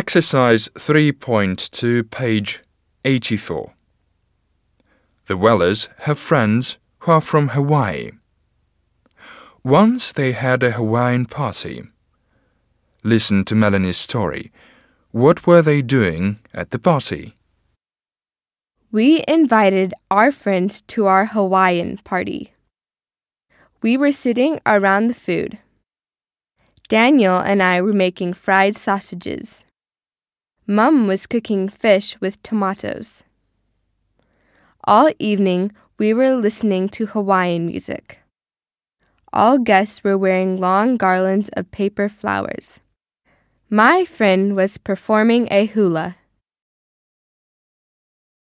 Exercise 3.2, page 84. The Wellers have friends who are from Hawaii. Once they had a Hawaiian party. Listen to Melanie's story. What were they doing at the party? We invited our friends to our Hawaiian party. We were sitting around the food. Daniel and I were making fried sausages. Mum was cooking fish with tomatoes. All evening, we were listening to Hawaiian music. All guests were wearing long garlands of paper flowers. My friend was performing a hula